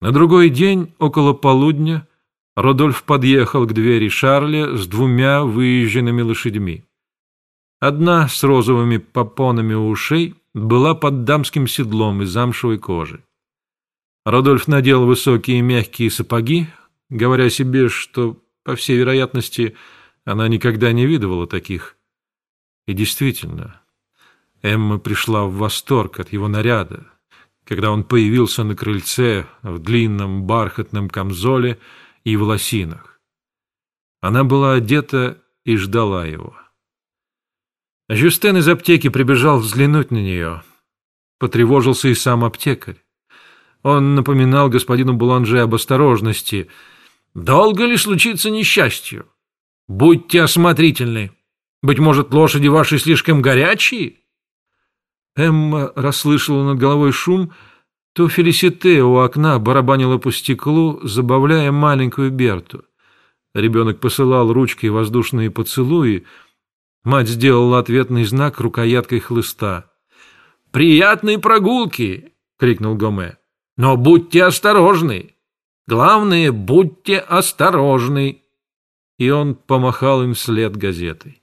На другой день, около полудня, Родольф подъехал к двери Шарля с двумя выезженными лошадьми. Одна с розовыми попонами у ушей была под дамским седлом из замшевой кожи. Родольф надел высокие мягкие сапоги, говоря себе, что, по всей вероятности, она никогда не видывала таких. И действительно, Эмма пришла в восторг от его наряда, когда он появился на крыльце в длинном бархатном камзоле и в лосинах. Она была одета и ждала его. Жюстен из аптеки прибежал взглянуть на нее. Потревожился и сам аптекарь. Он напоминал господину Буланже об осторожности. «Долго ли случится несчастью? Будьте осмотрительны. Быть может, лошади ваши слишком горячие?» Эмма расслышала над головой шум, то Фелисите у окна барабанила по стеклу, забавляя маленькую Берту. Ребенок посылал ручкой воздушные поцелуи. Мать сделала ответный знак рукояткой хлыста. «Приятной прогулки!» — крикнул Гоме. «Но будьте осторожны! Главное, будьте осторожны!» И он помахал им вслед газетой.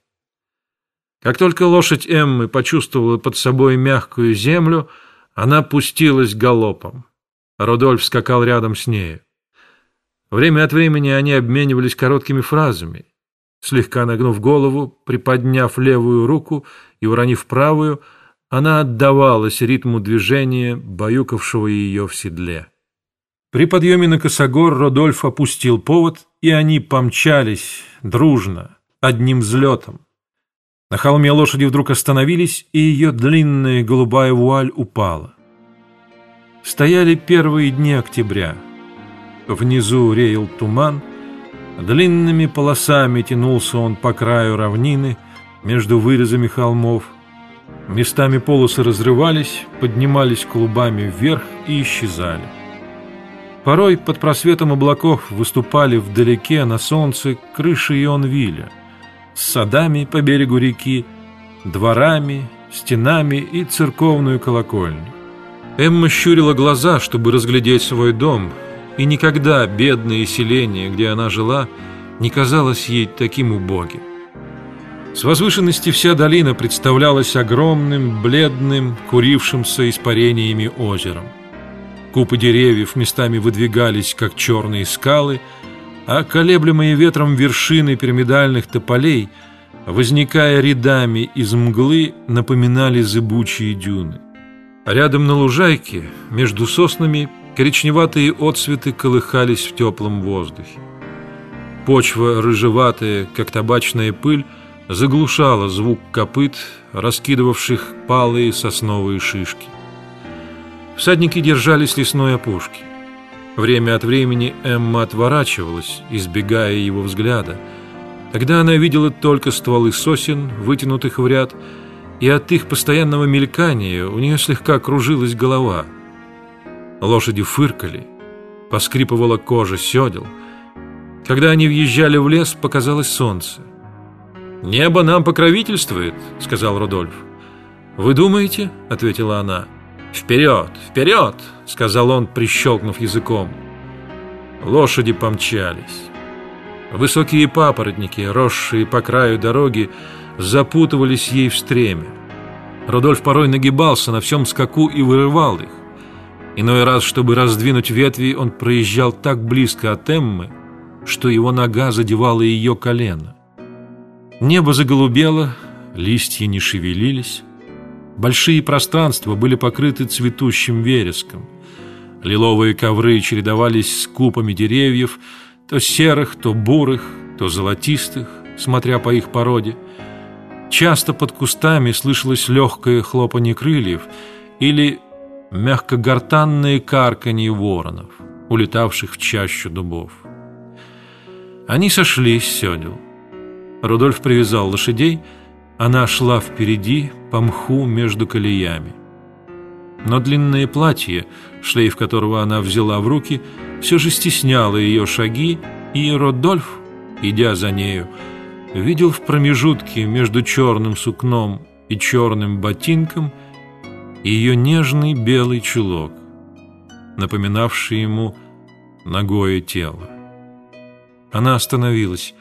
Как только лошадь Эммы почувствовала под собой мягкую землю, она пустилась галопом. Рудольф скакал рядом с нею. Время от времени они обменивались короткими фразами. Слегка нагнув голову, приподняв левую руку и уронив правую, она отдавалась ритму движения, баюкавшего ее в седле. При подъеме на косогор Родольф опустил повод, и они помчались дружно, одним взлетом. На холме лошади вдруг остановились, и ее длинная голубая вуаль упала. Стояли первые дни октября. Внизу реял туман, длинными полосами тянулся он по краю равнины между вырезами холмов. Местами полосы разрывались, поднимались клубами вверх и исчезали. Порой под просветом облаков выступали вдалеке на солнце крыши Ионвиля – садами по берегу реки, дворами, стенами и церковную колокольню. Эмма щурила глаза, чтобы разглядеть свой дом, и никогда бедное селение, где она жила, не казалось ей таким убогим. С возвышенности вся долина представлялась огромным, бледным, курившимся испарениями озером. Купы деревьев местами выдвигались, как черные скалы, а колеблемые ветром вершины пирамидальных тополей, возникая рядами из мглы, напоминали зыбучие дюны. А рядом на лужайке, между соснами, коричневатые отцветы колыхались в теплом воздухе. Почва, рыжеватая, как табачная пыль, заглушала звук копыт, раскидывавших палые сосновые шишки. Всадники держались лесной опушки. Время от времени Эмма отворачивалась, избегая его взгляда. Тогда она видела только стволы сосен, вытянутых в ряд, и от их постоянного мелькания у нее слегка кружилась голова. Лошади фыркали, поскрипывала кожа седел. Когда они въезжали в лес, показалось солнце. «Небо нам покровительствует», — сказал Рудольф. «Вы думаете?» — ответила она. «Вперед! Вперед!» — сказал он, прищелкнув языком. Лошади помчались. Высокие папоротники, росшие по краю дороги, запутывались ей в стреме. Рудольф порой нагибался на всем скаку и вырывал их. Иной раз, чтобы раздвинуть ветви, он проезжал так близко от Эммы, что его нога задевала ее колено. Небо заголубело, листья не шевелились. Большие пространства были покрыты цветущим вереском. Лиловые ковры чередовались с купами деревьев, то серых, то бурых, то золотистых, смотря по их породе. Часто под кустами слышалось легкое хлопанье крыльев или мягкогортанные карканье воронов, улетавших в чащу дубов. Они сошлись с седел. Рудольф привязал лошадей, она шла впереди по мху между колеями. Но длинное платье, шлейф которого она взяла в руки, все же стесняло ее шаги, и Родольф, идя за нею, видел в промежутке между черным сукном и черным ботинком ее нежный белый чулок, напоминавший ему ногое тело. Она остановилась.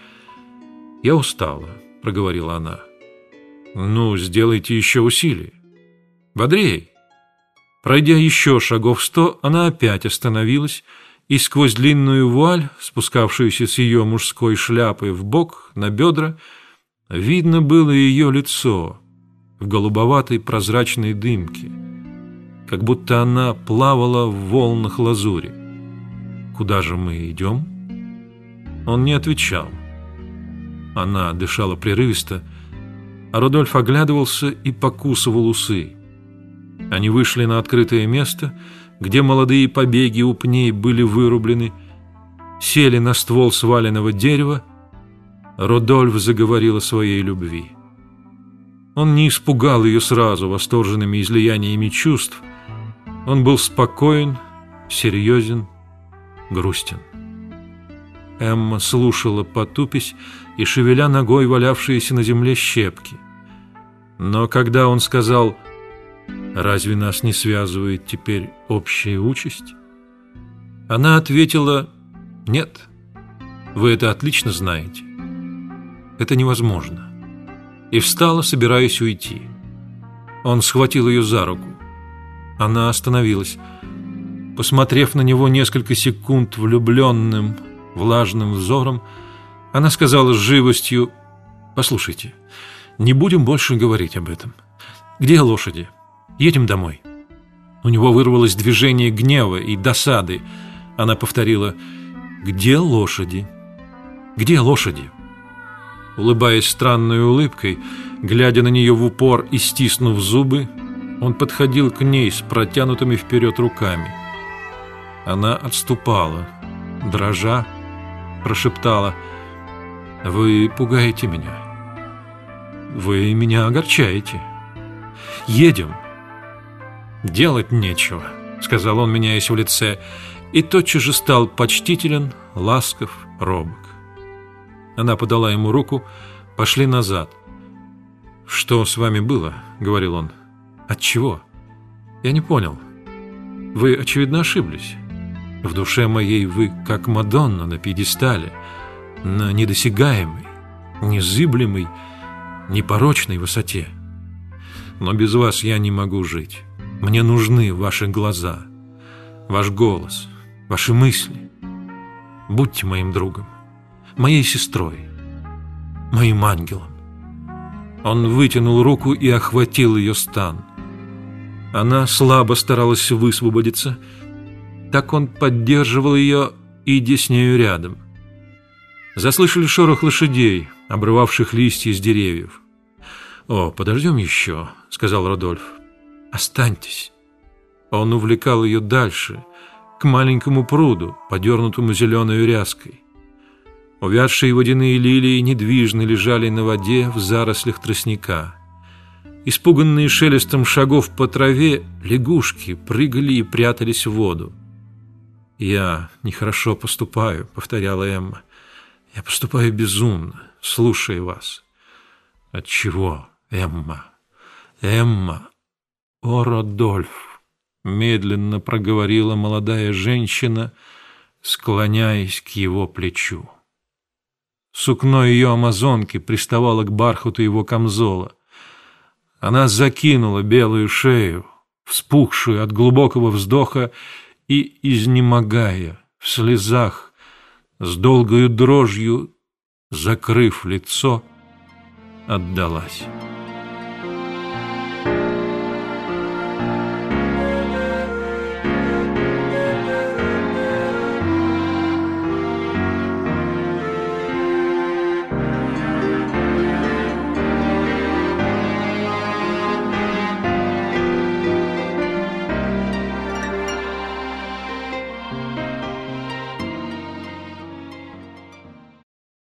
«Я устала», — проговорила она. «Ну, сделайте еще усилие. Бодрей!» Пройдя еще шагов сто, она опять остановилась, и сквозь длинную вуаль, спускавшуюся с ее мужской шляпы в бок на бедра, видно было ее лицо в голубоватой прозрачной дымке, как будто она плавала в волнах лазури. «Куда же мы идем?» Он не отвечал. Она дышала прерывисто, Рудольф оглядывался и покусывал усы. Они вышли на открытое место, где молодые побеги у пней были вырублены, сели на ствол сваленного дерева. Рудольф заговорил о своей любви. Он не испугал ее сразу восторженными излияниями чувств. Он был спокоен, серьезен, грустен. Эмма слушала, потупись и шевеля ногой валявшиеся на земле щепки. Но когда он сказал «Разве нас не связывает теперь общая участь?» Она ответила «Нет, вы это отлично знаете. Это невозможно». И встала, собираясь уйти. Он схватил ее за руку. Она остановилась. Посмотрев на него несколько секунд влюбленным, влажным взором, она сказала с живостью, «Послушайте, не будем больше говорить об этом. Где лошади? Едем домой». У него вырвалось движение гнева и досады. Она повторила, «Где лошади? Где лошади?» Улыбаясь странной улыбкой, глядя на нее в упор и стиснув зубы, он подходил к ней с протянутыми вперед руками. Она отступала, дрожа, прошептала «Вы пугаете меня. Вы меня огорчаете. Едем». «Делать нечего», — сказал он, меняясь в лице, и тотчас же стал почтителен, ласков, робок. Она подала ему руку, пошли назад. «Что с вами было?» — говорил он. «От чего?» «Я не понял. Вы, очевидно, ошиблись». В душе моей вы как Мадонна на пьедестале, на недосягаемой, незыблемой, непорочной высоте. Но без вас я не могу жить. Мне нужны ваши глаза, ваш голос, ваши мысли. Будьте моим другом, моей сестрой, моим ангелом. Он вытянул руку и охватил ее стан. Она слабо старалась высвободиться, так он поддерживал ее, идя с нею рядом. Заслышали шорох лошадей, обрывавших листья с деревьев. «О, подождем еще», — сказал Родольф. «Останьтесь». Он увлекал ее дальше, к маленькому пруду, подернутому зеленой ряской. Увядшие водяные лилии недвижно лежали на воде в зарослях тростника. Испуганные шелестом шагов по траве, лягушки прыгали и прятались в воду. «Я нехорошо поступаю», — повторяла Эмма. «Я поступаю безумно, слушая вас». «От чего, Эмма? Эмма? О, Родольф!» Медленно проговорила молодая женщина, склоняясь к его плечу. Сукно ее амазонки приставало к бархату его камзола. Она закинула белую шею, вспухшую от глубокого вздоха, и, изнемогая, в слезах, с долгою дрожью, закрыв лицо, отдалась.